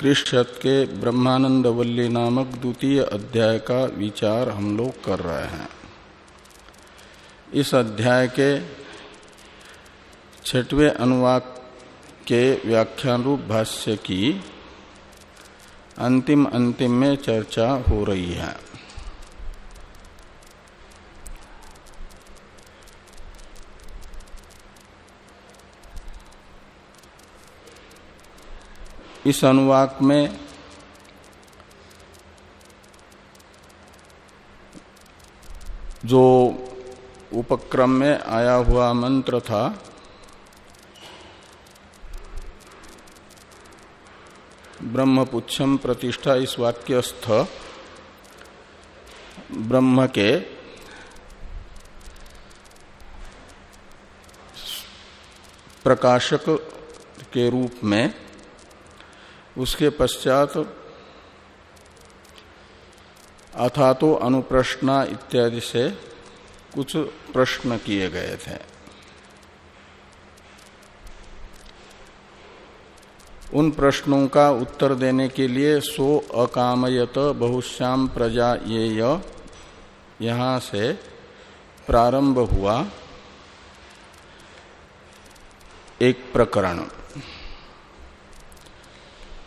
कृष्णत के ब्रह्मानंद वल्ली नामक द्वितीय अध्याय का विचार हम लोग कर रहे हैं। इस अध्याय के छठवें अनुवाद के व्याख्यान रूप भाष्य की अंतिम अंतिम में चर्चा हो रही है। इस अनुवाक में जो उपक्रम में आया हुआ मंत्र था ब्रह्मपुच्छम प्रतिष्ठा इस वाक्यस्थ, ब्रह्म के प्रकाशक के रूप में उसके पश्चात अथा तो अनुप्रश्ना इत्यादि से कुछ प्रश्न किए गए थे। उन प्रश्नों का उत्तर देने के लिए सो अकामयत बहुश्याम प्रजा ये यहाँ से प्रारंभ हुआ एक प्रकरण।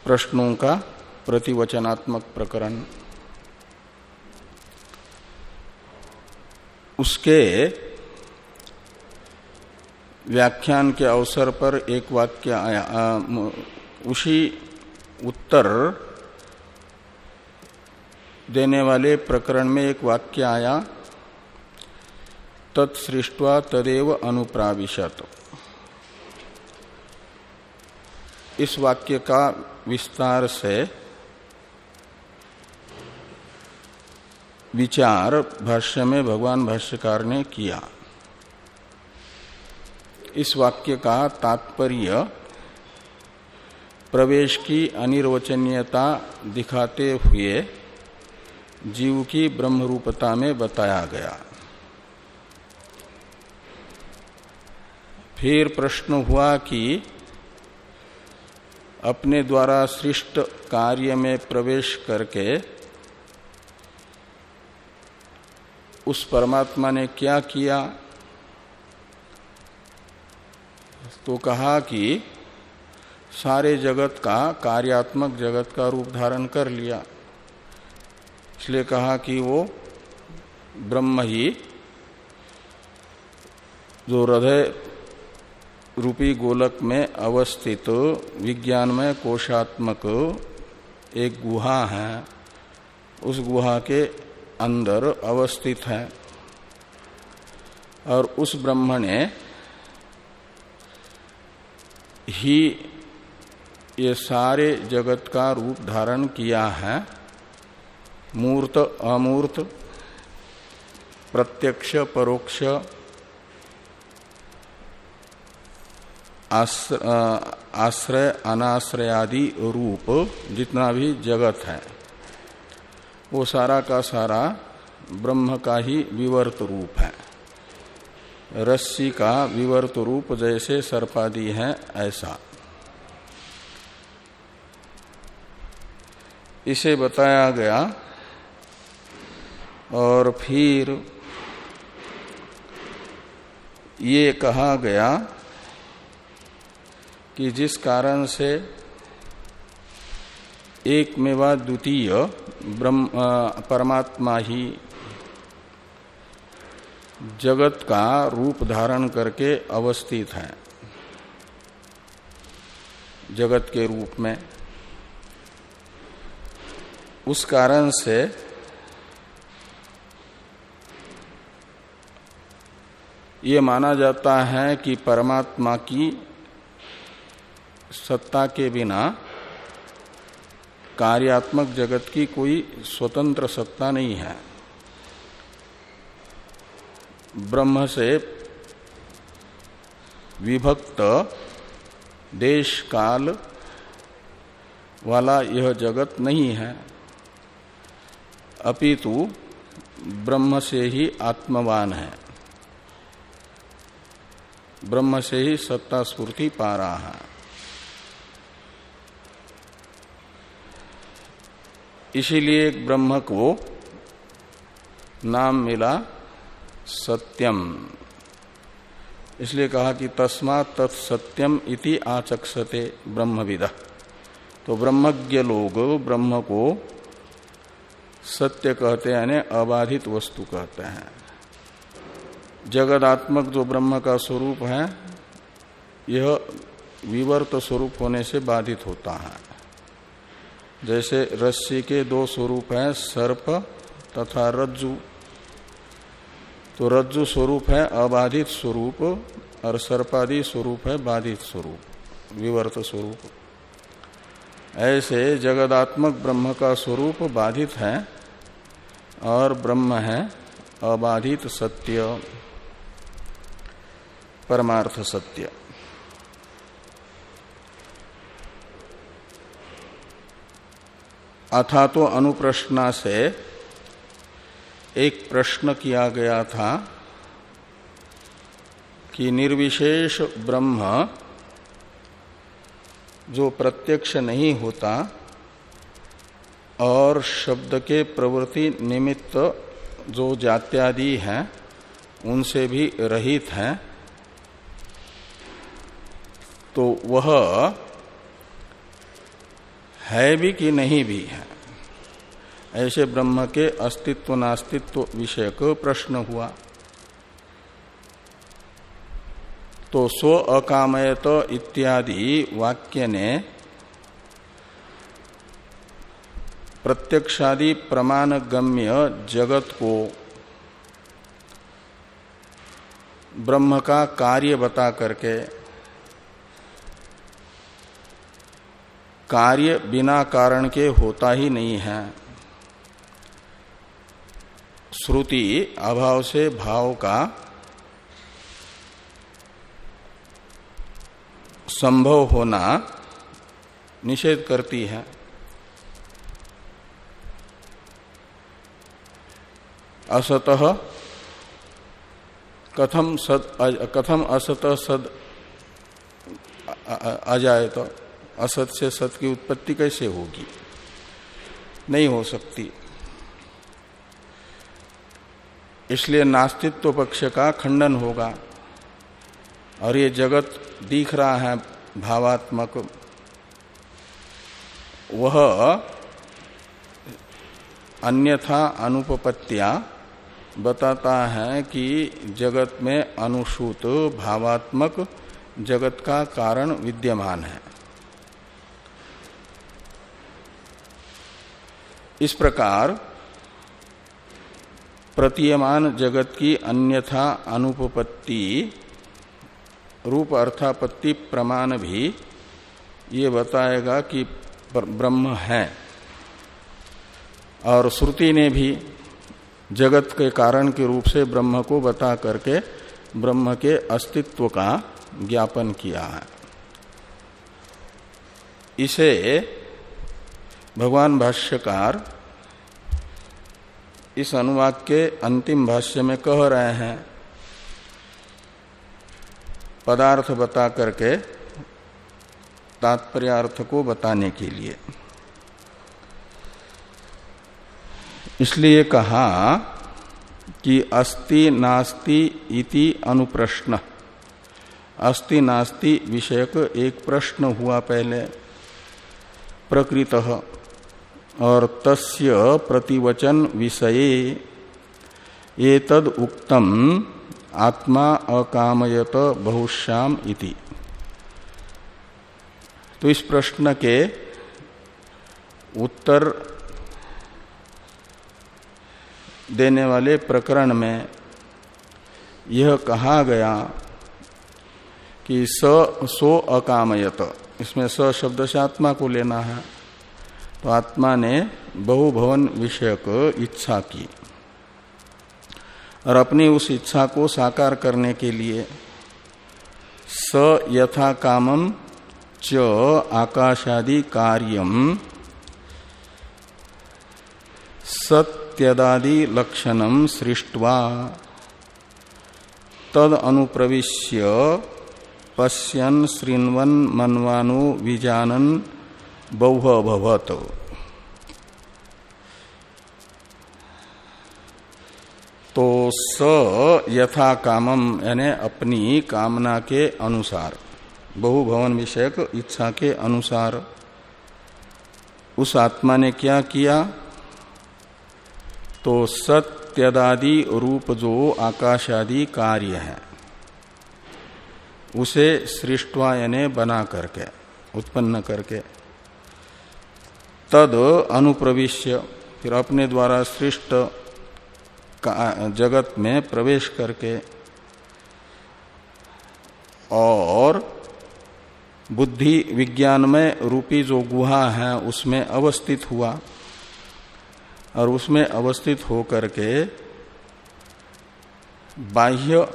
प्रश्नों का प्रतिवचनात्मक प्रकरण। उसके व्याख्यान के अवसर पर एक वाक्य उसी उत्तर देने वाले प्रकरण में एक वाक्य आया तत्सृष्टवा तदेव अनुप्राविशत। इस वाक्य का विस्तार से विचार भाष्य में भगवान भाष्यकार ने किया। इस वाक्य का तात्पर्य प्रवेश की अनिर्वचनीयता दिखाते हुए जीव की ब्रह्मरूपता में बताया गया। फिर प्रश्न हुआ कि अपने द्वारा सृष्ट कार्य में प्रवेश करके उस परमात्मा ने क्या किया? तो कहा कि सारे जगत का, कार्यात्मक जगत का रूप धारण कर लिया। इसलिए कहा कि वो ब्रह्म ही, जो हृदय रूपी गोलक में अवस्थित विज्ञानमय कोशात्मक एक गुहा है। उस गुहा के अंदर अवस्थित है। और उस ब्रह्म ने ही ये सारे जगत का रूप धारण किया है। मूर्त, अमूर्त, प्रत्यक्ष, परोक्ष आश्रय अनाश्रय आदि रूप जितना भी जगत है, वो सारा का सारा ब्रह्म का ही विवर्त रूप है। रस्सी का विवर्त रूप जैसे सर्पादि है, ऐसा। इसे बताया गया और फिर ये कहा गया कि जिस कारण से एक मेवा द्वितीय ब्रह्म परमात्मा ही जगत का रूप धारण करके अवस्थित है। जगत के रूप में। उस कारण से ये माना जाता है कि परमात्मा की सत्ता के बिना कार्यात्मक जगत की कोई स्वतंत्र सत्ता नहीं है। ब्रह्म से विभक्त देश काल वाला यह जगत नहीं है। अपितु ब्रह्म से ही आत्मवान है। ब्रह्म से ही सत्ता स्फूर्ति पा रहा है। इसीलिए ब्रह्म को नाम मिला सत्यम। इसलिए कहा कि तस्मा तत्सत्यम इति आचक्षते ब्रह्मविद। तो ब्रह्मज्ञ लोग, ब्रह्म को सत्य कहते हैं, यानी अबाधित वस्तु कहते हैं। जगदात्मक जो ब्रह्म का स्वरूप है, यह विवर्त स्वरूप होने से बाधित होता है। जैसे रस्सी के दो स्वरूप हैं, सर्प तथा रज्जु। तो रज्जु स्वरूप है, अबाधित स्वरूप, और सर्पादि स्वरूप है, बाधित स्वरूप, विवर्त स्वरूप। ऐसे जगदात्मक ब्रह्म का स्वरूप बाधित है, और ब्रह्म है, अबाधित सत्य, परमार्थ सत्य। अथा तो अनुप्रश्ना से एक प्रश्न किया गया था कि निर्विशेष ब्रह्म जो प्रत्यक्ष नहीं होता और शब्द के प्रवृत्ति निमित्त जो जात्यादि हैं, उनसे भी रहित हैं तो वह है भी कि नहीं भी है? ऐसे ब्रह्म के अस्तित्व नास्तित्व विषय को प्रश्न हुआ। तो स्व अकामयत इत्यादि वाक्य ने प्रत्यक्षादि प्रमाण गम्य जगत को ब्रह्म का कार्य बता करके कार्य बिना कारण के होता ही नहीं है। श्रुति अभाव से भाव का संभव होना निषेध करती है। असत कथम सद कथम असत सद तो असत से सत की उत्पत्ति कैसे होगी? नहीं हो सकती। इसलिए नास्तित्व पक्ष का खंडन होगा। और ये जगत दिख रहा है भावात्मक। वह अन्यथा अनुपत्तिया बताता है कि जगत में अनुसूत भावात्मक जगत का कारण विद्यमान है। इस प्रकार प्रतीयमान जगत की अन्यथा अनुपपत्ति, रूप अर्थापत्ति प्रमाण भी ये बताएगा कि ब्रह्म है। और श्रुति ने भी जगत के कारण के रूप से ब्रह्म को बता करके ब्रह्म के अस्तित्व का ज्ञापन किया है। इसे भगवान भाष्यकार इस अनुवाद के अंतिम भाष्य में कह रहे हैं। पदार्थ बता करके तात्पर्यार्थ को बताने के लिए। इसलिए कहा कि अस्ति नास्ति इति अनुप्रश्न। अस्ति नास्ति विषयक एक प्रश्न हुआ पहले, प्रकृत। और तस्य प्रतिवचन विषये। ये तद उक्तम आत्मा अकामयत बहुश्याम इति। तो इस प्रश्न के उत्तर देने वाले प्रकरण में यह कहा गया कि स, सो अकामयत। इसमें स शब्द से आत्मा को लेना है। तो आत्मा ने बहुभवन विषयक इच्छा की और अपनी उस इच्छा को साकार करने के लिए स यथा कामम च आकाशादि कार्यम सत्यदादि लक्षणम सृष्टवा तद अनुप्रविश्य पश्यन श्रृण्वन मनवानु, विजानन बहु अभवत तो स यथा कामम यानी अपनी कामना के अनुसार, बहुभवन विषयक इच्छा के अनुसार। उस आत्मा ने क्या किया? तो सत्यदादि रूप जो आकाशादि कार्य है, उसे सृष्टवा यानी बना करके, उत्पन्न करके। तद अनुप्रविश्य। फिर अपने द्वारा सृष्ट जगत में प्रवेश करके और बुद्धि विज्ञान में रूपी जो गुहा है, उसमें अवस्थित हुआ। और उसमें अवस्थित होकर के बाह्य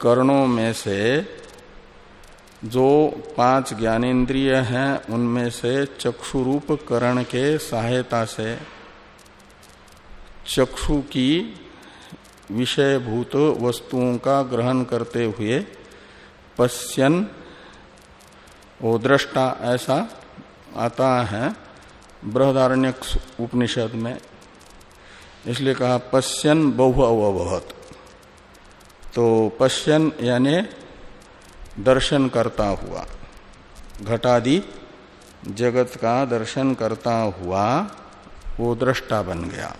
करणों में से जो पाँच ज्ञानेन्द्रिय हैं, उनमें से चक्षुरूप करण के सहायता से चक्षु की विषयभूत वस्तुओं का ग्रहण करते हुए पश्यन वो दृष्टा ऐसा आता है बृहदारण्य उपनिषद में। इसलिए कहा पश्यन बहु अवबहत। तो पश्यन यानी दर्शन करता हुआ। घटादि, जगत का दर्शन करता हुआ वो दृष्टा बन गया।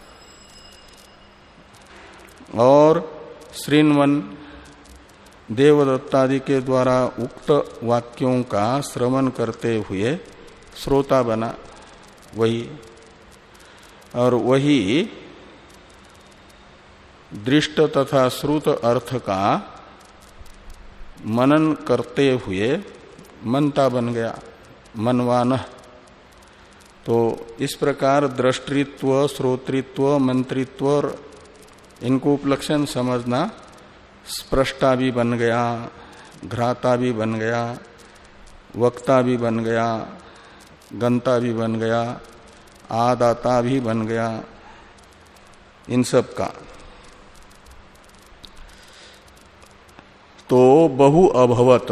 और श्रीनवन देवदत्तादि के द्वारा उक्त वाक्यों का श्रवण करते हुए श्रोता बना, वही। और वही दृष्ट तथा श्रुत अर्थ का मनन करते हुए मनता बन गया, मनवान। तो इस प्रकार दृष्टित्व, श्रोतृत्व, मंत्रित्व और इनको उपलक्षण समझना स्प्रष्टा भी बन गया, घ्राता भी बन गया, वक्ता भी बन गया, गंता भी बन गया, आदाता भी बन गया, इन सब का। तो बहु अभवत।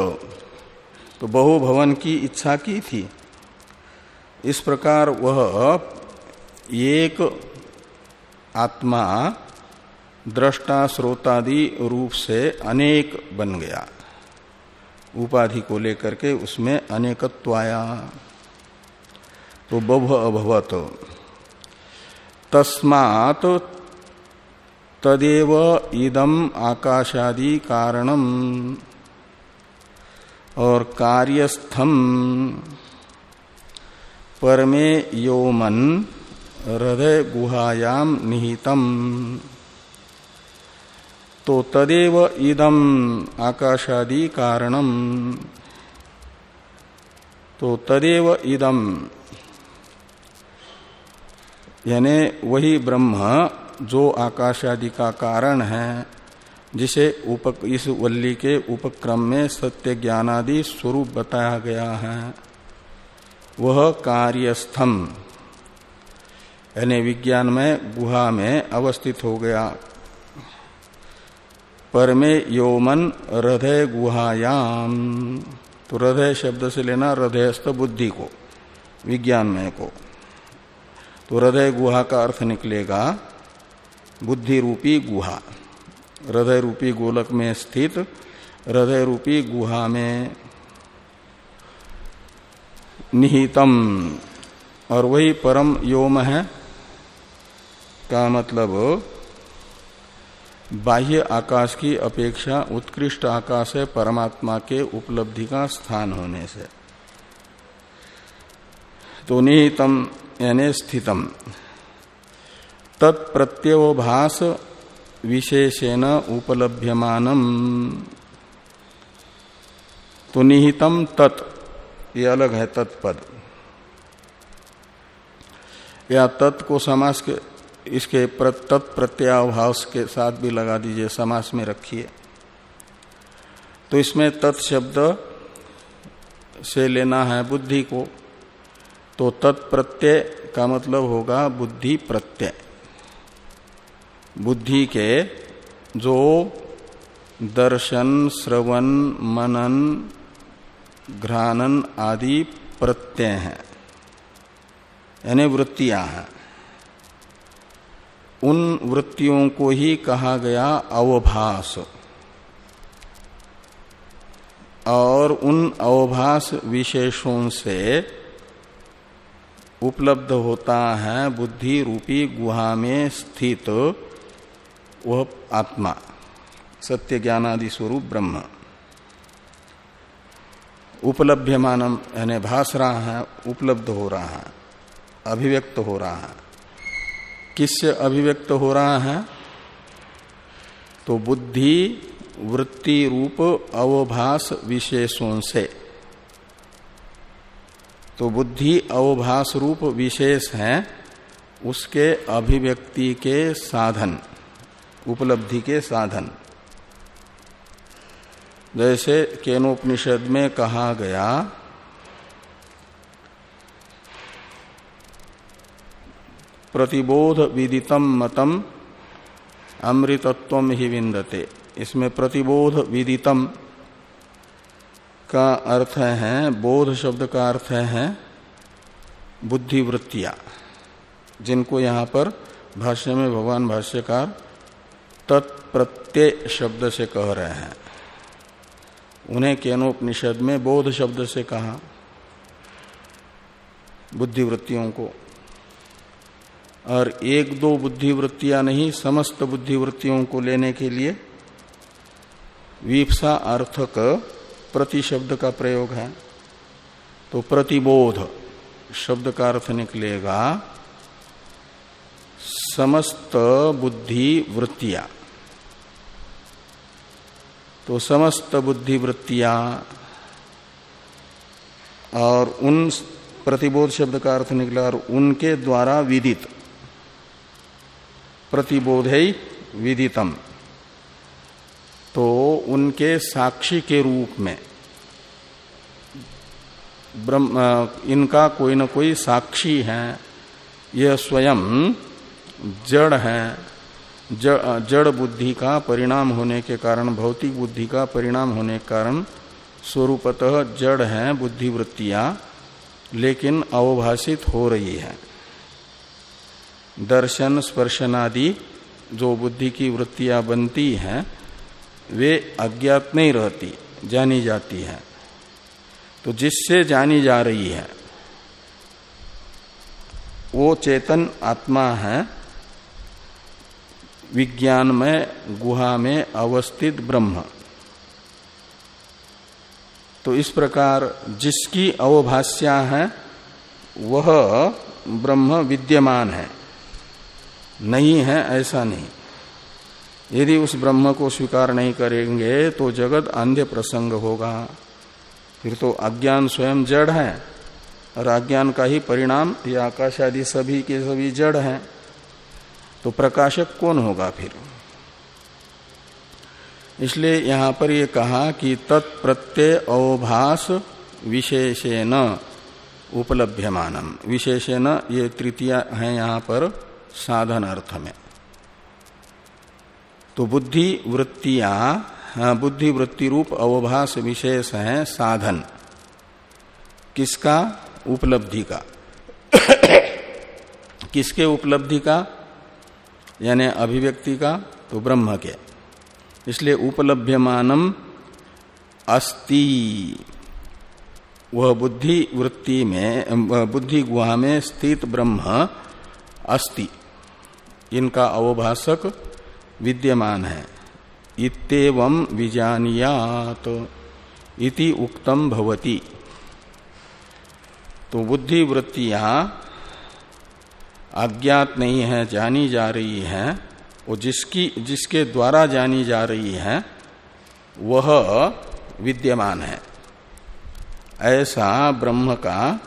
तो बहु भवन की इच्छा की थी। इस प्रकार वह एक आत्मा, दृष्टा श्रोतादि रूप से अनेक बन गया। उपाधि को लेकर के उसमें अनेकत्व आया तो बहु अभवत। तस्मात तदेव इदम आकाशादि कारणम। और कार्यस्थम। परमे योमन हृदय गुहायाम निहितम। तो तदेव इदम आकाशादि कारणम। तो तदेव इदम। यानी वही ब्रह्म जो आकाश आदि का कारण है जिसे उपक, इस वल्ली के उपक्रम में सत्य ज्ञानादि स्वरूप बताया गया है वह कार्यस्थम। यानी विज्ञान में गुहा में अवस्थित हो गया। परमे योमन हृदय गुहायाम। तो हृदय शब्द से लेना हृदयस्थ बुद्धि को विज्ञान में को। तो हृदय गुहा का अर्थ निकलेगा बुद्धि रूपी गुहा। हृदय रूपी गोलक में स्थित हृदय रूपी गुहा में निहितम। और वही परम योम है, का मतलब बाह्य आकाश की अपेक्षा उत्कृष्ट आकाश है परमात्मा के उपलब्धि का स्थान होने से। तो निहितम, यानी स्थितम। तत्प्रत्यवभास विशेषेण उपलभ्यमान तो निहितम तत् अलग है तत्पद। या तत् को समास के, इसके तत्प्रत्याभाव के साथ भी लगा दीजिए, समास में रखिए। तो इसमें तत्शब्द से लेना है बुद्धि को तो तत्प्रत्यय का मतलब होगा बुद्धि प्रत्यय। बुद्धि के जो दर्शन, श्रवण, मनन घ्रानन आदि प्रत्यय हैं, यानी वृत्तियाँ हैं, उन वृत्तियों को ही कहा गया अवभास। और उन अवभास विशेषों से उपलब्ध होता है बुद्धि रूपी गुहा में स्थित वह आत्मा सत्य ज्ञानादि स्वरूप ब्रह्म। उपलभ्यमानम यानी भास रहा है, उपलब्ध हो रहा है, अभिव्यक्त हो रहा है। किससे अभिव्यक्त हो रहा है? तो बुद्धि, वृत्ति, रूप, अवभास विशेषों से। तो बुद्धि, अवभास, रूप विशेष है, उसके अभिव्यक्ति के साधन। उपलब्धि के साधन। जैसे केनोपनिषद में कहा गया, प्रतिबोध विदितम मतम अमृतत्व ही विंदते इसमें प्रतिबोध विदितम का अर्थ है, बोध शब्द का अर्थ है बुद्धिवृत्तियाँ, जिनको यहाँ पर भाष्य में भगवान भाष्यकार तत्प्रत्यय शब्द से कह रहे हैं। उन्हें केनोपनिषद में बोध शब्द से कहा। बुद्धिवृत्तियों को। और एक दो बुद्धिवृत्तियाँ नहीं, समस्त बुद्धिवृत्तियों को लेने के लिए वीपसा अर्थक प्रति शब्द का प्रयोग है। तो प्रतिबोध शब्द का अर्थ निकलेगा। समस्त बुद्धि वृत्तियाँ। तो समस्त बुद्धि वृत्तियाँ और उन प्रतिबोध शब्द का अर्थ निकला और उनके द्वारा विदित। प्रतिबोध विदितम। तो उनके साक्षी के रूप में ब्रह्म इनका कोई न कोई साक्षी है, यह स्वयं जड़ है जड़ बुद्धि का परिणाम होने के कारण, भौतिक बुद्धि का परिणाम होने के कारण स्वरूपतः जड़ है बुद्धिवृत्तियाँ, लेकिन अवभाषित हो रही है। दर्शन, स्पर्शनादि जो बुद्धि की वृत्तियाँ बनती हैं, वे अज्ञात नहीं रहती, जानी जाती है। तो जिससे जानी जा रही है, वो चेतन आत्मा है विज्ञान में गुहा में अवस्थित ब्रह्म। तो इस प्रकार जिसकी अवभाष्या है, वह ब्रह्म विद्यमान है। नहीं है, ऐसा नहीं। यदि उस ब्रह्म को स्वीकार नहीं करेंगे तो जगत अंध्य प्रसंग होगा। फिर तो अज्ञान स्वयं जड़ है, और अज्ञान का ही परिणाम, ये आकाश आदि सभी के सभी जड़ हैं। तो प्रकाशक कौन होगा फिर? इसलिए यहाँ पर यह कहा कि तत्प्रत्यय अवभास विशेषेण उपलभ्यमानम। विशेषेण ये तृतीय है यहाँ पर साधन अर्थ में। तो बुद्धि वृत्तियाँ हाँ, बुद्धि वृत्ति रूप अवभास विशेष है साधन। किसका? उपलब्धि का। किसके उपलब्धि का? यानी अभिव्यक्ति का तो ब्रह्म के। इसलिए उपलभ्यमानम अस्ति। वह बुद्धि वृत्ति में बुद्धि गुहा में स्थित ब्रह्म अस्ति। इनका अवभाषक विद्यमान है। इतव विजानियात। इति उक्तम भवति। तो बुद्धि वृत्तियाँ अज्ञात नहीं है, जानी जा रही है, वो जिसकी, जिसके द्वारा जानी जा रही है, वह विद्यमान है। ऐसा ब्रह्म का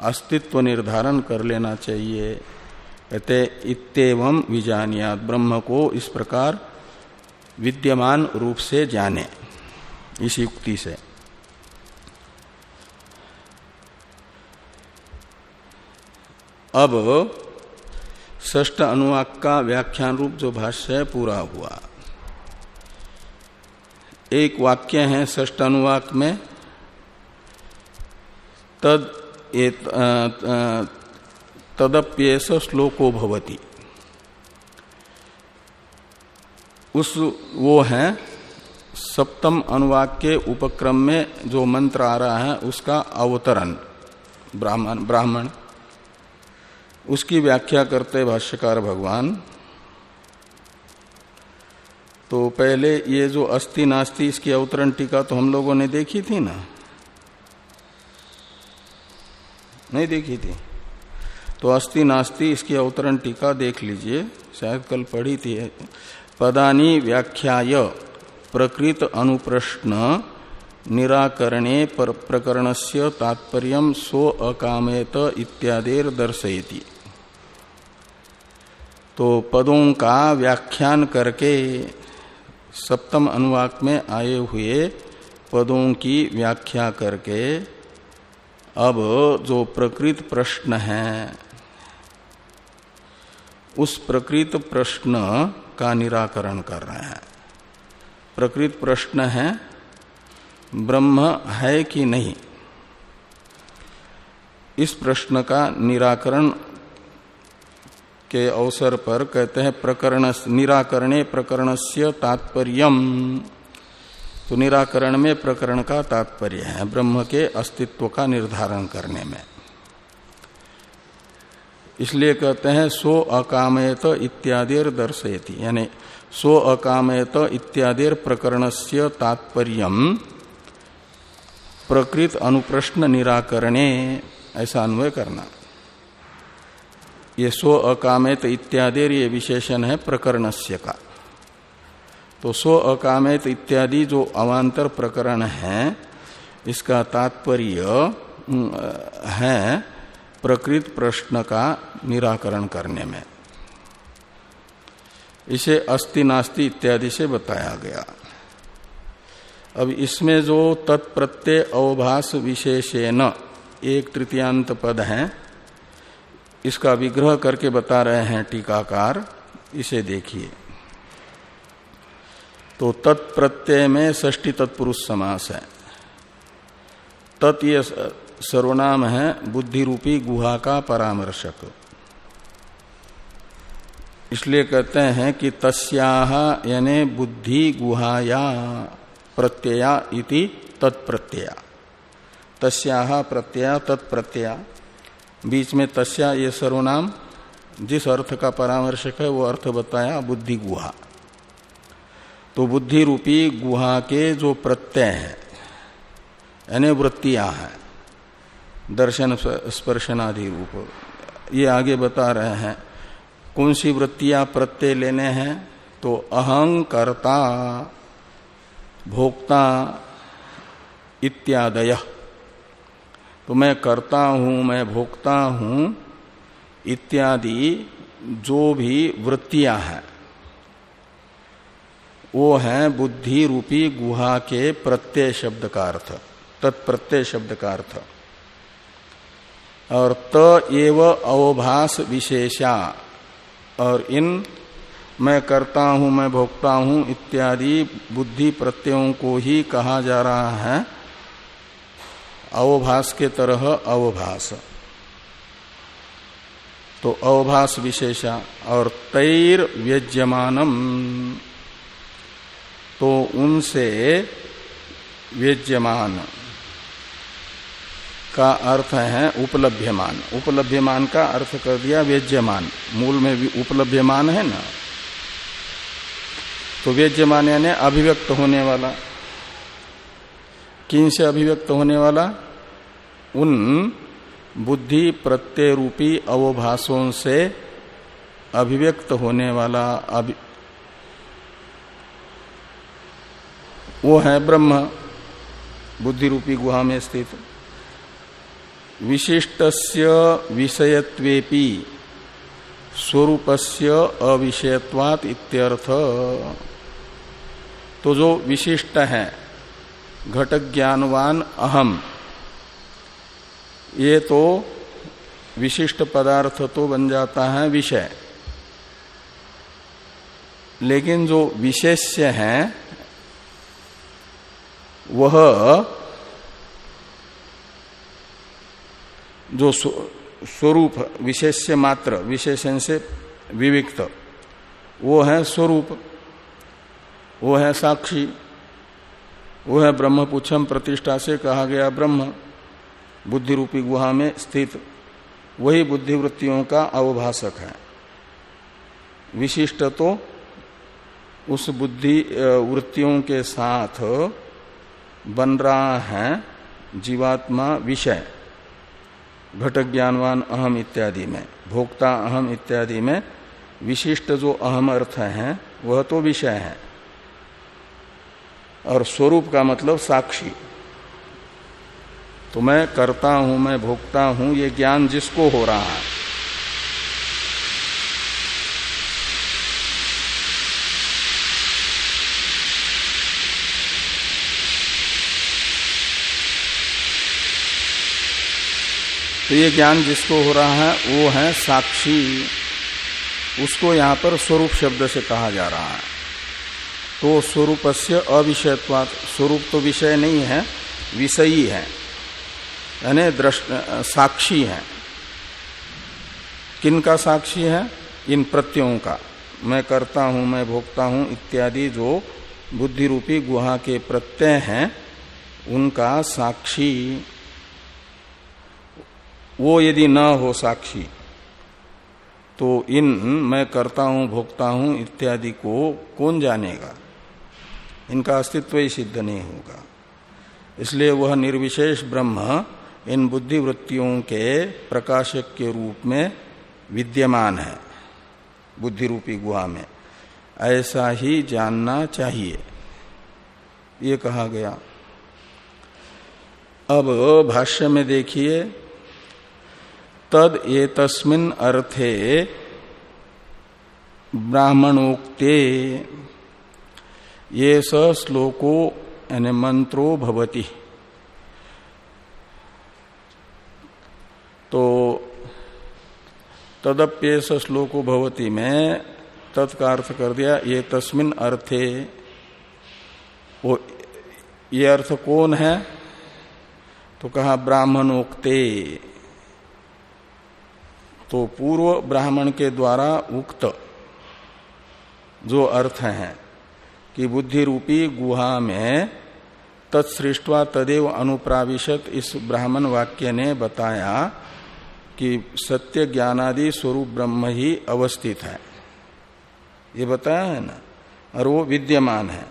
अस्तित्व निर्धारण कर लेना चाहिए। कहते इतम विजानिया ब्रह्म को इस प्रकार विद्यमान रूप से जाने, इस युक्ति से। अब ष्ट अनुवाक का व्याख्यान रूप जो भाष्य है, पूरा हुआ। एक वाक्य है ष्ट अनुवाक में, तद तदप्येस श्लोको भवती। उस वो है, सप्तम अनुवाक के उपक्रम में जो मंत्र आ रहा है, उसका अवतरण, ब्राह्मण ब्राह्मण उसकी व्याख्या करते भाष्यकार भगवान। तो पहले ये जो अस्थि नास्ति, इसकी अवतरण टीका तो हम लोगों ने देखी थी ना? नहीं देखी थी। तो अस्थि नास्ति, इसकी अवतरण टीका देख लीजिए। शायद कल पढ़ी थी। पदानी व्याख्याय, प्रकृत अनुप्रश्न, निराकरणे पर प्रकरण से तात्पर्य सो अकामेत इत्यादेर दर्शयती तो पदों का व्याख्यान करके सप्तम अनुवाक में आए हुए पदों की व्याख्या करके अब जो प्रकृत प्रश्न है, उस प्रकृत प्रश्न का निराकरण कर रहे हैं। प्रकृत प्रश्न है, ब्रह्म है कि नहीं? इस प्रश्न का निराकरण के अवसर पर कहते हैं प्रकरण निराकरणे प्रकरण से तात्पर्य तो निराकरण में प्रकरण का तात्पर्य है, ब्रह्म के अस्तित्व का निर्धारण करने में। इसलिए कहते हैं, सो अकामयत इत्यादि दर्शयति, यानी सो अकामयत इत्यादि प्रकरण से तात्पर्य प्रकृत अनुप्रश्न निराकरणे, ऐसा अन्वय करना। ये सो अकामेत इत्यादि ये विशेषण है प्रकरणस्य का। तो सो अकामेत इत्यादि जो अवान्तर प्रकरण है, इसका तात्पर्य है प्रकृत प्रश्न का निराकरण करने में। इसे अस्ति नास्ति इत्यादि से बताया गया। अब इसमें जो तत्प्रत्यय अवभास विशेषेन एक तृतीयांत पद है इसका विग्रह करके बता रहे हैं टीकाकार, इसे देखिए। तो तत्प्रत्यय में षष्टी तत्पुरुष समास है। तत् सर्वनाम है बुद्धि रूपी गुहा का परामर्शक। इसलिए कहते हैं कि तस्याह बुद्धि गुहाया प्रत्यया इति तत्प्रत्यया तस्याह प्रत्यया तत्प्रत्यया बीच में तस्या ये सर्वनाम, जिस अर्थ का परामर्शक है, वो अर्थ बताया बुद्धि गुहा। तो बुद्धि रूपी गुहा के जो प्रत्यय है, यानी वृत्तियाँ हैं, दर्शन स्पर्शनादि रूप, ये आगे बता रहे हैं कौन सी वृत्तियाँ प्रत्यय लेने हैं तो अहंकर्ता, भोक्ता, इत्यादय। तो मैं करता हूँ, मैं भोगता हूँ, इत्यादि जो भी वृत्तियाँ हैं। वो है बुद्धि रूपी गुहा के प्रत्यय शब्द का अर्थ, तत्प्रत्यय शब्द का अर्थ। और त एव अवभास विशेषा, और इन मैं करता हूँ, मैं भोगता हूँ, इत्यादि बुद्धि प्रत्ययों को ही कहा जा रहा है। अवभास के तरह अवभास। तो अवभास विशेषा और तैर व्यज्यमानम। तो उनसे व्यज्यमान का अर्थ है उपलभ्यमान। उपलभ्यमान का अर्थ कर दिया व्यज्यमान। मूल में भी उपलभ्यमान है ना? तो व्यज्यमान यानी अभिव्यक्त होने वाला। किन से अभिव्यक्त होने वाला? उन बुद्धि प्रत्यय रूपी अवभाषों से अभिव्यक्त होने वाला अभि... वो है ब्रह्म बुद्धि रूपी गुहा में स्थित। विशिष्टस्य विषयत्वेपि स्वरूपस्य अविषयत्वात इत्यर्थ। तो जो विशिष्ट है घट ज्ञानवान अहम। ये तो विशिष्ट पदार्थ तो बन जाता है विषय। लेकिन जो विशेष्य है, वह जो स्वरूप, विशेष्य मात्र, विशेषण से विविक्त, वो है स्वरूप, वो है साक्षी वो है ब्रह्म पुच्छम प्रतिष्ठा से कहा गया ब्रह्म बुद्धि रूपी गुहा में स्थित। वही बुद्धिवृत्तियों का अवभाषक है। विशिष्ट तो उस बुद्धि वृत्तियों के साथ बन रहा है जीवात्मा विषय। घटक ज्ञानवान अहम इत्यादि में, भोक्ता अहम इत्यादि में विशिष्ट जो अहम अर्थ है, वह तो विषय है। और स्वरूप का मतलब साक्षी। तो मैं करता हूँ, मैं भोगता हूँ, ये ज्ञान जिसको हो रहा है। तो ये ज्ञान जिसको हो रहा है, वो है साक्षी। उसको यहाँ पर स्वरूप शब्द से कहा जा रहा है। तो स्वरूप से अविषयत्वात। स्वरूप तो विषय नहीं है, विषयी है, यानी दृष्ट, साक्षी है। किन का साक्षी है? इन प्रत्ययों का। मैं करता हूँ, मैं भोगता हूँ इत्यादि जो बुद्धि रूपी गुहा के प्रत्यय हैं, उनका साक्षी। वो यदि न हो साक्षी तो इन मैं करता हूँ, भोगता हूँ इत्यादि को कौन जानेगा? इनका अस्तित्व ही सिद्ध नहीं होगा। इसलिए वह निर्विशेष ब्रह्म इन बुद्धिवृत्तियों के प्रकाशक के रूप में विद्यमान है बुद्धि रूपी गुहा में। ऐसा ही जानना चाहिए। ये कहा गया। अब भाष्य में देखिए, तद ये तस्मिन अर्थे ब्राह्मणोक्ते ये स श्लोको यानी मंत्रो भवती। तो तदप्येस श्लोको भवती। में तत्का अर्थ कर दिया, ये तस्मिन अर्थे। वो ये अर्थ कौन है? तो कहा ब्राह्मणोक्ते। तो पूर्व ब्राह्मण के द्वारा उक्त जो अर्थ है कि बुद्धि रूपी गुहा में तत्सृष्टवा तदेव अनुप्राविशत इस ब्राह्मण वाक्य ने बताया कि सत्य ज्ञानादि स्वरूप ब्रह्म ही अवस्थित है। ये बताया है ना? और वो विद्यमान है।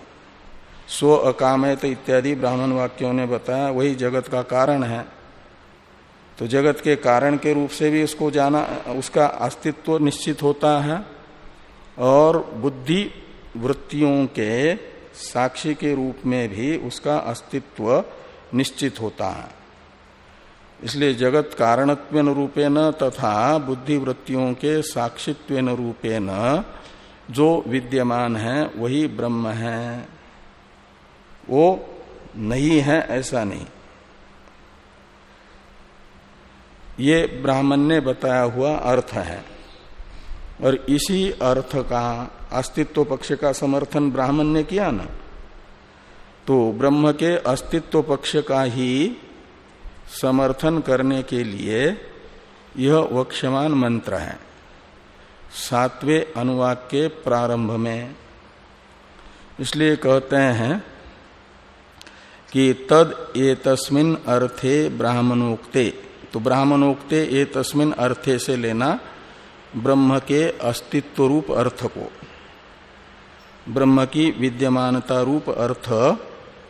स्व अकामयत इत्यादि ब्राह्मण वाक्यों ने बताया, वही जगत का कारण है। तो जगत के कारण के रूप से भी उसको जाना, उसका अस्तित्व निश्चित होता है। और बुद्धि वृत्तियों के साक्षी के रूप में भी उसका अस्तित्व निश्चित होता है। इसलिए जगत कारणत्व रूपेण तथा बुद्धि वृत्तियों के साक्षित्व रूपेण जो विद्यमान है, वही ब्रह्म है। वो नहीं है, ऐसा नहीं। ये ब्राह्मण ने बताया हुआ अर्थ है। और इसी अर्थ का अस्तित्व पक्ष का समर्थन ब्राह्मण ने किया ना? तो ब्रह्म के अस्तित्व पक्ष का ही समर्थन करने के लिए यह वक्षमान मंत्र है। सातवें अनुवाक के प्रारंभ में। इसलिए कहते हैं कि तद ये तस्मिन अर्थे ब्राह्मणोक्ते। तो ब्राह्मणोक्ते ये तस्मिन अर्थे से लेना ब्रह्म के अस्तित्व रूप अर्थ को। ब्रह्म की विद्यमानता रूप अर्थ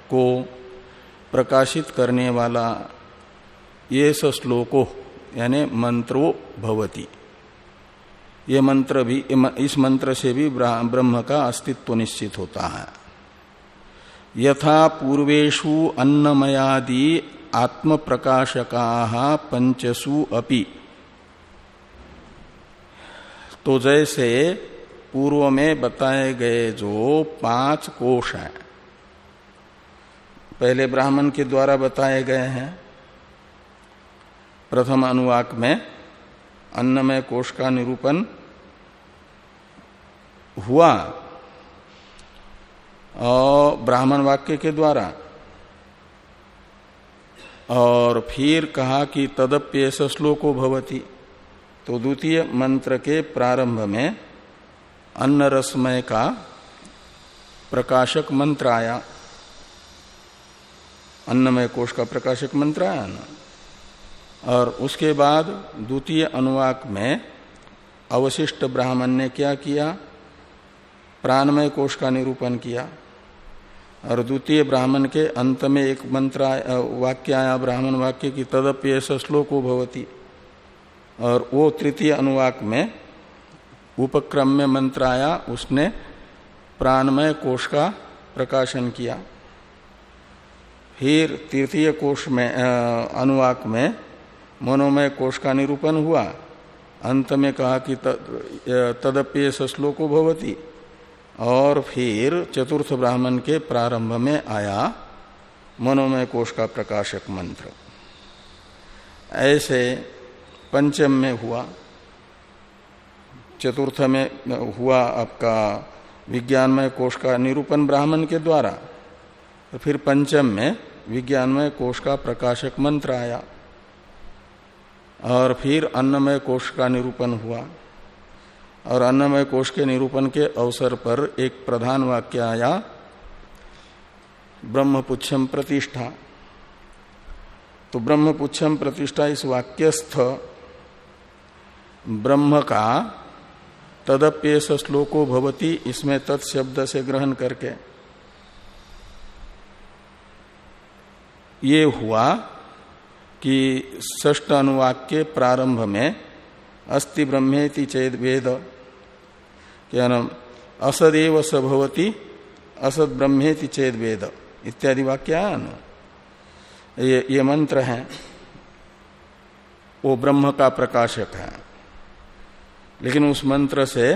को प्रकाशित करने वाला ये श्लोको, यानी मंत्रो भवती। ये मंत्र भी, इस मंत्र से भी ब्रह्म का अस्तित्व निश्चित होता है। यथा पूर्वेशु अन्नमयादि आत्म प्रकाशका पंचसु अपि। तो जैसे पूर्व में बताए गए जो पाँच कोष हैं। पहले ब्राह्मण के द्वारा बताए गए हैं। प्रथम अनुवाक में अन्नमय कोष का निरूपण हुआ। और ब्राह्मण वाक्य के द्वारा। और फिर कहा कि तदप्य श्लोको भवती। तो द्वितीय मंत्र के प्रारंभ में अन्न रसमय का प्रकाशक मंत्र आया अन्नमय कोश का प्रकाशक मंत्र आया ना और उसके बाद द्वितीय अनुवाक में अवशिष्ट ब्राह्मण ने क्या किया? प्राणमय कोश का निरूपण किया। और द्वितीय ब्राह्मण के अंत में एक मंत्र वाक्य आया ब्राह्मण वाक्य की तदप्य श्लोको भवती। और वो तृतीय अनुवाक में उपक्रम में मंत्र आया, उसने प्राणमय कोश का प्रकाशन किया। फिर तृतीय कोश में अनुवाक में मनोमय कोश का निरूपण हुआ। अंत में कहा कि तदप्य श्लोको भवती। और फिर चतुर्थ ब्राह्मण के प्रारंभ में आया मनोमय कोश का प्रकाशक मंत्र। ऐसे पंचम में हुआ। चतुर्थ में हुआ आपका विज्ञानमय कोश का निरूपण ब्राह्मण के द्वारा। फिर पंचम में विज्ञानमय कोश का प्रकाशक मंत्र आया। और फिर अन्नमय कोश का निरूपण हुआ। और अन्नमय कोश के निरूपण के अवसर पर एक प्रधान वाक्य आया ब्रह्मपुच्छम प्रतिष्ठा। तो ब्रह्मपुच्छम प्रतिष्ठा इस वाक्यस्थ, ब्रह्म का तदप्येस श्लोको भवती इसमें तत्शब्द से ग्रहण करके। ये हुआ कि ष्ट अनुवाक के प्रारंभ में अस्ति ब्रह्मेति चेद वेद क्या नाम असदेव स भवती असद ब्रह्मेति चेद वेद इत्यादि वाक्य ये, ये मंत्र है। वो ब्रह्म का प्रकाशक है। लेकिन उस मंत्र से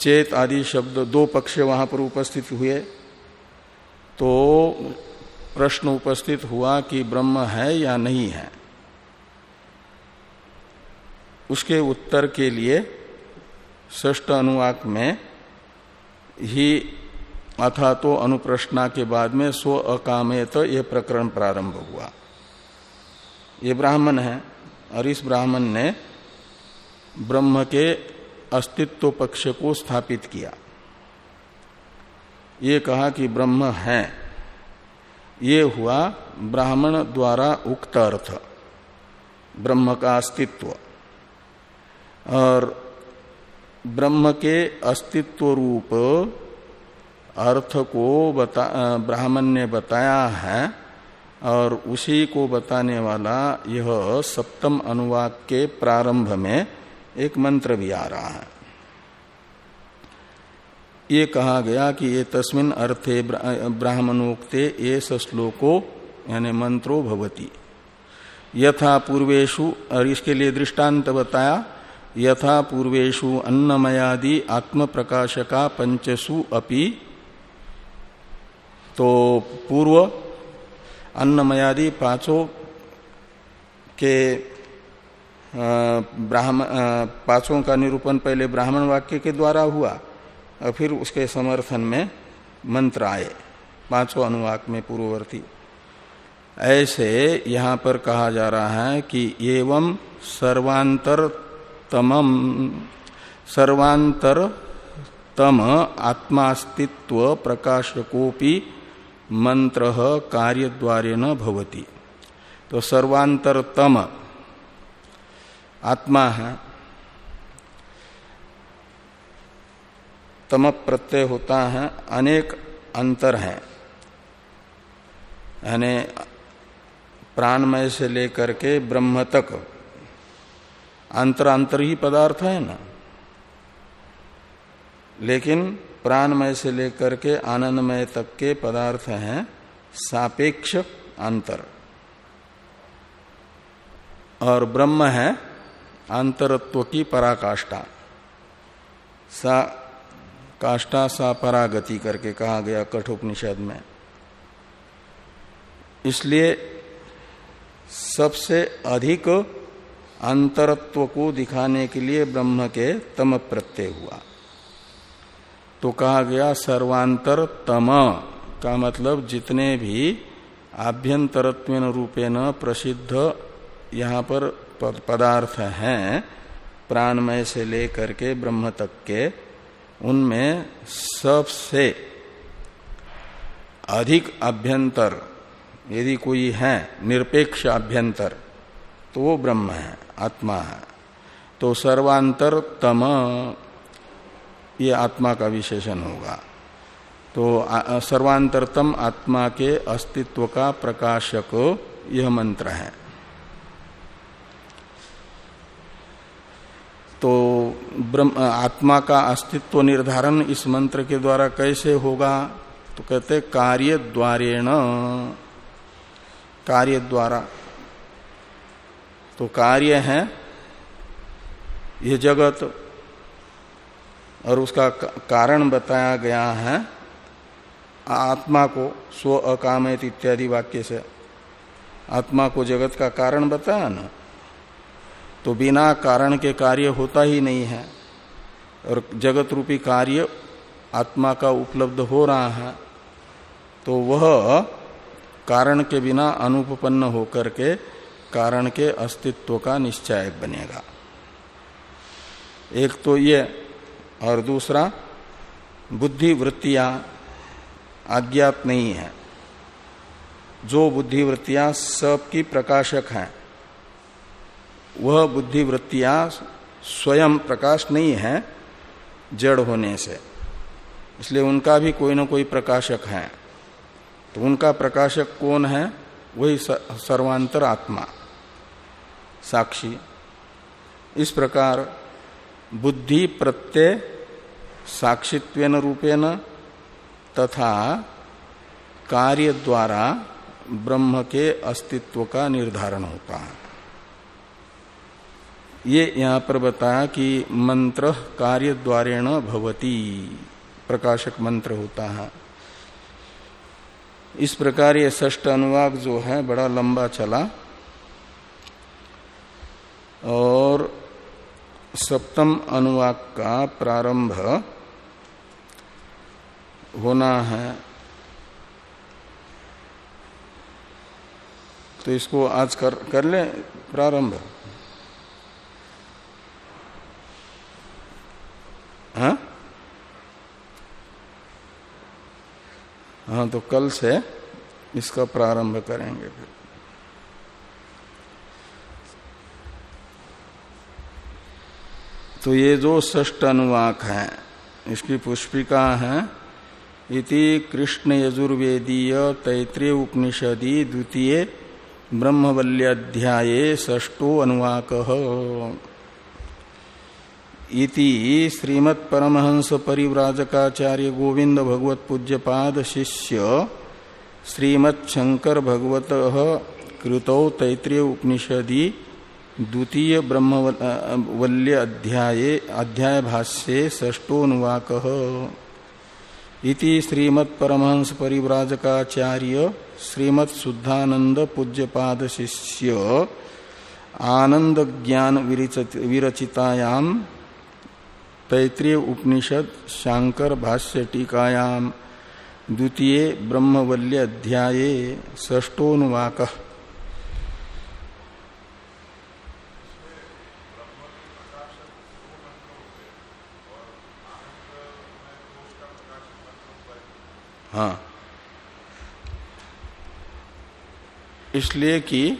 चेत आदि शब्द दो पक्ष वहाँ पर उपस्थित हुए। तो प्रश्न उपस्थित हुआ कि ब्रह्म है या नहीं है। उसके उत्तर के लिए ष्ट अनुवाक में ही अथा तो अनुप्रश्ना के बाद में स्व अकामेत यह प्रकरण प्रारंभ हुआ। ये ब्राह्मण है और इस ब्राह्मण ने ब्रह्म के अस्तित्व पक्ष को स्थापित किया। ये कहा कि ब्रह्म है। ये हुआ ब्राह्मण द्वारा उक्त अर्थ। ब्रह्म का अस्तित्व। और ब्रह्म के अस्तित्व रूप अर्थ को बता, ब्राह्मण ने बताया है और उसी को बताने वाला यह सप्तम अनुवाक के प्रारंभ में एक मंत्र भी आ रहा है। ये कहा गया कि ये तस्मिन अर्थे ब्राह्मणोक्ते ये श्लोको यानी मंत्रो भवती। यथा पूर्वेशु और इसके लिए दृष्टांत बताया, यथा पूर्वेशु अन्नमयादि आत्म प्रकाशका पंचसु अपि तो पूर्व अन्नमयादि पाँचों के ब्राह्मण पाँचों का निरूपण पहले ब्राह्मण वाक्य के द्वारा हुआ, और फिर उसके समर्थन में मंत्र आए, पाँचों अनुवाक में पूर्ववर्ती। ऐसे यहाँ पर कहा जा रहा है कि एवं सर्वांतर तमम सर्वांतर तम आत्मास्तित्व प्रकाशकोपि मंत्र कार्य द्वारे न भवती। तो सर्वांतर तम आत्मा है तम प्रत्यय होता है, अनेक अंतर है। यानी प्राणमय से लेकर के ब्रह्म तक अंतर अंतर ही पदार्थ है ना। लेकिन प्राणमय से लेकर के आनंदमय तक के पदार्थ हैं सापेक्ष अंतर। और ब्रह्म है अंतरत्व की पराकाष्ठा। सा काष्ठा सा परागति करके कहा गया कठोपनिषद में। इसलिए सबसे अधिक अंतरत्व को दिखाने के लिए ब्रह्म के तम प्रत्यय हुआ। तो कहा गया सर्वांतर तम का मतलब जितने भी आभ्यंतरत्व रूपेण प्रसिद्ध यहाँ पर पदार्थ हैं, प्राणमय से लेकर के ब्रह्म तक के, उनमें सबसे अधिक अभ्यंतर, यदि कोई है, निरपेक्ष अभ्यंतर तो वो ब्रह्म है, आत्मा है। तो सर्वांतर तम, ये आत्मा का विशेषण होगा। तो सर्वांतरतम आत्मा के अस्तित्व का प्रकाशक यह मंत्र है। तो ब्रह्म आत्मा का अस्तित्व निर्धारण इस मंत्र के द्वारा कैसे होगा? तो कहते कार्य द्वारेण कार्य द्वारा तो कार्य है यह जगत, और उसका कारण बताया गया है आत्मा को, स्व अकामित इत्यादि वाक्य से। आत्मा को जगत का कारण बताया ना? तो बिना कारण के कार्य होता ही नहीं है। और जगत रूपी कार्य आत्मा का उपलब्ध हो रहा है तो वह कारण के बिना अनुपन्न होकर के कारण के अस्तित्व का निश्चायक बनेगा। एक तो ये और दूसरा बुद्धि वृत्तियाँ अज्ञात नहीं है। जो बुद्धि वृत्तियाँ सबकी प्रकाशक हैं। वह बुद्धि वृत्तियाँ स्वयं प्रकाश नहीं है, जड़ होने से। इसलिए उनका भी कोई ना कोई प्रकाशक है। तो उनका प्रकाशक कौन है? वही सर्वांतर आत्मा। साक्षी। इस प्रकार बुद्धि प्रत्यय साक्षित्व रूपेण तथा कार्य द्वारा ब्रह्म के अस्तित्व का निर्धारण होता है। ये यहाँ पर बताया कि मंत्र कार्य द्वारेण भवती, प्रकाशक मंत्र होता है। इस प्रकार ये ष्ट अनुवाक जो है, बड़ा लंबा चला। और सप्तम अनुवाक का प्रारंभ होना है। तो इसको आज कर कर ले, प्रारंभ। हाँ तो कल से इसका प्रारंभ करेंगे फिर। तो ये जो ष्ट अनुवाक है, इसकी पुष्पिका है, इति कृष्ण यजुर्वेदीय तैतृय उपनिषदि द्वितीय ब्रह्मवल्यध्याये ष्टो अनुवाक। इति श्रीमत् परमहंस परिव्राजकाचार्य गोविंद भगवत पूज्यपाद शिष्य श्रीमत् शंकर भगवत कृतौ तैत्रीय उपनिषदि द्वितीय ब्रह्मवल्य अध्याये अध्याय भाष्ये ष्टोनुवाक इति श्रीमत् परमहंस परिव्राजकाचार्य श्रीमत् शुद्धानंद पूज्यपाद शिष्य आनंद ज्ञान विरचितायाम तैतृय उपनिषद शांकर भाष्य टीकायाम, द्वितीय ब्रह्मवल्य अध्याये ष्टोनुवाक हाँ। इसलिए कि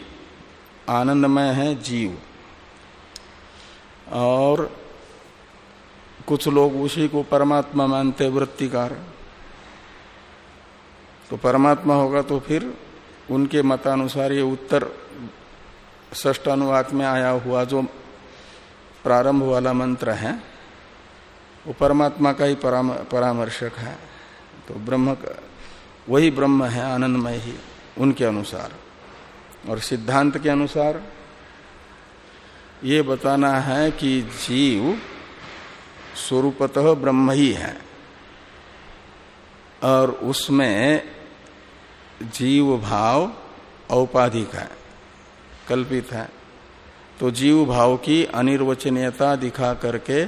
आनंदमय है जीव। और कुछ लोग उसी को परमात्मा मानते, वृत्तिकार। तो परमात्मा होगा तो फिर उनके मतानुसार ये उत्तर ष्टानुवाक में आया हुआ जो प्रारंभ वाला मंत्र है, वो परमात्मा का ही परामर्शक है। तो ब्रह्म वही ब्रह्म है, आनंदमय ही, उनके अनुसार। और सिद्धांत के अनुसार ये बताना है कि जीव स्वरूपतः ब्रह्म ही है। और उसमें जीव भाव औपाधिक है, कल्पित है। तो जीव भाव की अनिर्वचनीयता दिखा करके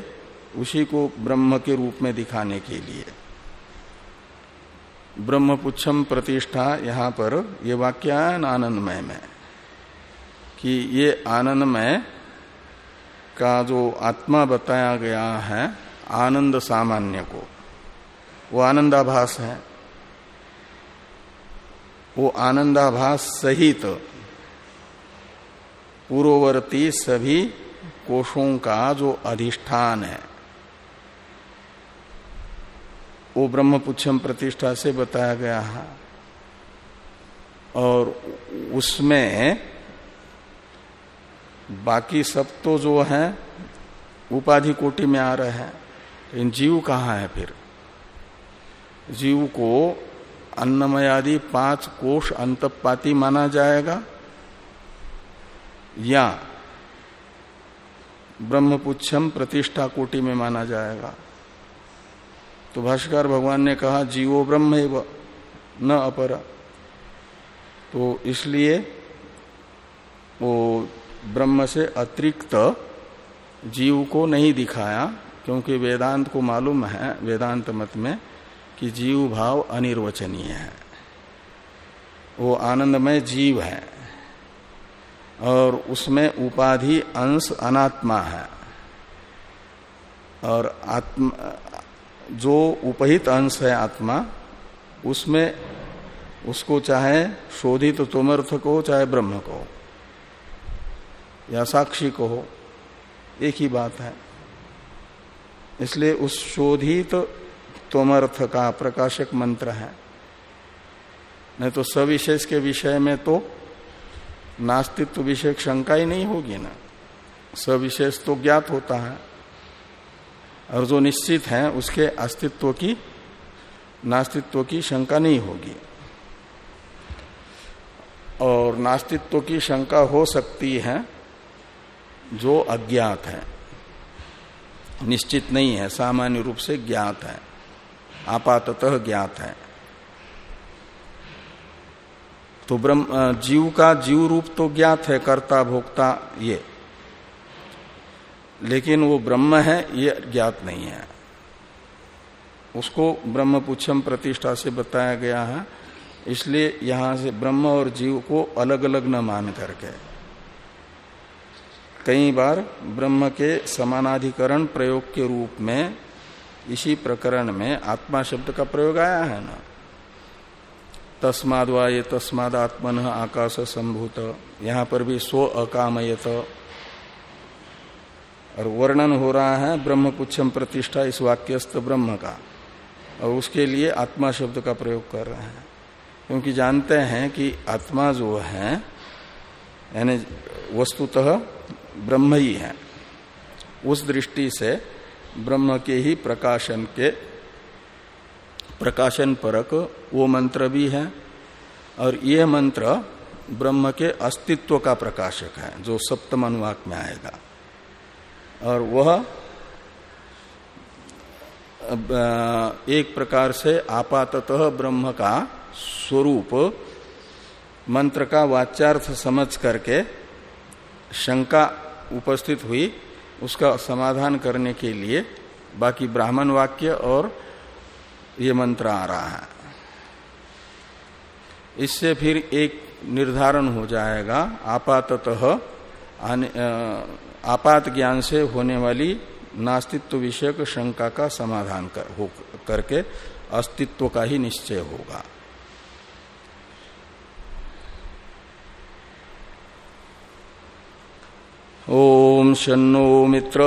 उसी को ब्रह्म के रूप में दिखाने के लिए। ब्रह्मपुच्छम प्रतिष्ठा यहाँ पर ये वाक्य आनंदमय में कि ये आनंदमय का जो आत्मा बताया गया है, आनंद सामान्य को, वो आनंदाभास है। वो आनंदाभास सहित पूर्ववर्ती सभी कोषों का जो अधिष्ठान है, वो ब्रह्मपुच्छम प्रतिष्ठा से बताया गया है। और उसमें बाकी सब तो जो है, उपाधि कोटि में आ रहे हैं। इन जीव कहाँ है फिर? जीव को अन्नमयादि पाँच कोष अंतपाती माना जाएगा? या ब्रह्मपुच्छम प्रतिष्ठा कोटि में माना जाएगा? तो भाष्कर भगवान ने कहा, जीवो ब्रह्म न अपर। तो इसलिए वो ब्रह्म से अतिरिक्त जीव को नहीं दिखाया, क्योंकि वेदांत को मालूम है, वेदांत मत में, कि जीव भाव अनिर्वचनीय है। वो आनंदमय जीव है, और उसमें उपाधि अंश अनात्मा है। और आत्मा, जो उपहित अंश है आत्मा, उसमें, उसको चाहे शोधित तुमर्थ को, चाहे ब्रह्म को। या साक्षी को हो, एक ही बात है। इसलिए उस शोधित तोमर्थ का प्रकाशक मंत्र है। नहीं तो सविशेष के विषय में तो नास्तित्व विषय शंका ही नहीं होगी ना। सविशेष तो ज्ञात होता है, और जो निश्चित है, उसके अस्तित्व की, नास्तित्व की शंका नहीं होगी। और नास्तित्व की शंका हो सकती है जो अज्ञात है। निश्चित नहीं है, सामान्य रूप से ज्ञात है। आपाततः ज्ञात है। तो ब्रह्म जीव का जीव रूप तो ज्ञात है, कर्ता, भोक्ता, ये। लेकिन वो ब्रह्म है, ये ज्ञात नहीं है। उसको ब्रह्म पुच्छम प्रतिष्ठा से बताया गया है, इसलिए यहाँ से ब्रह्म और जीव को अलग अलग न मान करके। कई बार ब्रह्म के समानाधिकरण प्रयोग के रूप में, इसी प्रकरण में आत्मा शब्द का प्रयोग आया है ना। तस्माद ये तस्माद आत्मन आकाश संभूत, यहाँ पर भी स्व अकामयत। और वर्णन हो रहा है ब्रह्म पुच्छम प्रतिष्ठा इस वाक्यस्थ ब्रह्म का, और उसके लिए आत्मा शब्द का प्रयोग कर रहे हैं। क्योंकि जानते हैं कि आत्मा जो है, यानी वस्तुतः ब्रह्म ही है। उस दृष्टि से ब्रह्म के ही प्रकाशन के प्रकाशन परक वो मंत्र भी है और ये मंत्र ब्रह्म के अस्तित्व का प्रकाशक है, जो सप्तम अनुवाक में आएगा। और वह एक प्रकार से आपाततः ब्रह्म का स्वरूप मंत्र का वाच्यार्थ समझ करके शंका उपस्थित हुई उसका समाधान करने के लिए बाकी ब्राह्मण वाक्य और ये मंत्र आ रहा है। इससे फिर एक निर्धारण हो जाएगा आपाततः आपात ज्ञान से होने वाली नास्तित्व विषयक शंका का समाधान कर, हो करके अस्तित्व का ही निश्चय होगा। ओम शनो मित्र।